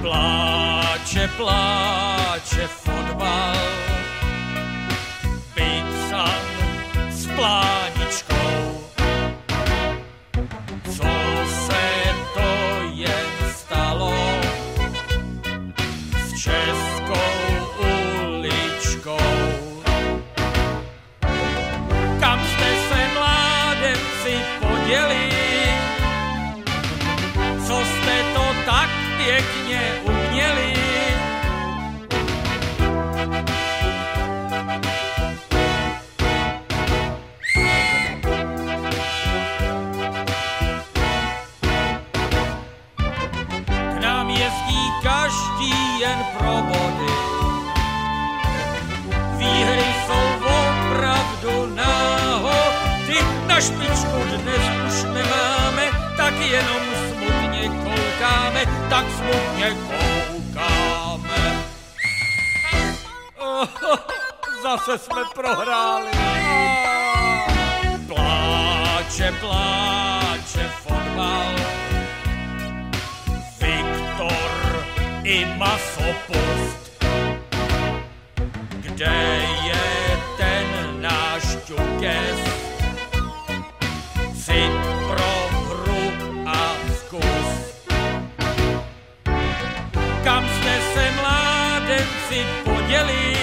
Pláče, pláče fotbal, pizza s pláničkou. Co se to jen stalo s českou uličkou? Kam jste se mládenci poděli? Každý jen pro body. Výhry jsou opravdu náhody. Na špičku dnes už nemáme, tak jenom smutně koukáme, tak smutně koukáme. Oh, zase jsme prohráli. Pláče, pláče fotbal. I masopust. Kde je ten náš ťukes? Cit pro hru a vkus. Kam jste se mládenci poděli?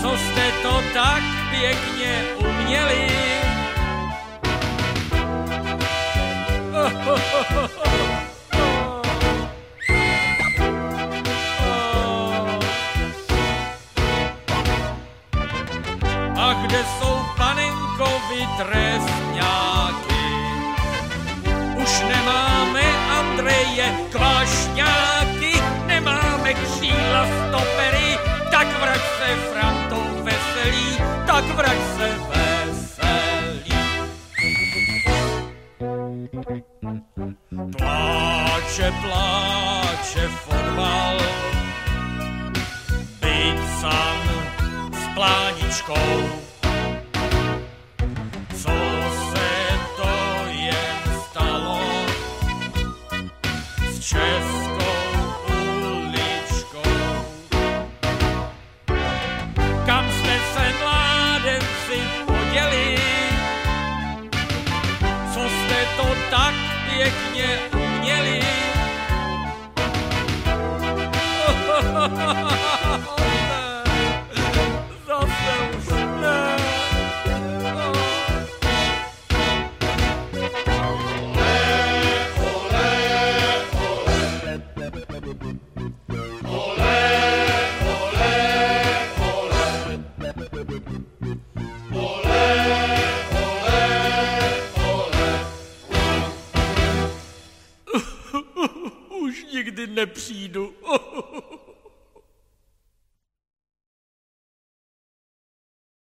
Co jste to tak pěkně uměli? Trestňáky? Už nemáme Andreje Kvašňáky, nemáme kříla stopery, tak vrať se Frantou veselý, tak vrať se veselý. Pláče, pláče fotbal, byť sam s pláničkou. Českou uličkou? Kam jste se mládenci poděli? Co jste to tak pěkně uměli? Zase nikdy nepřijdu.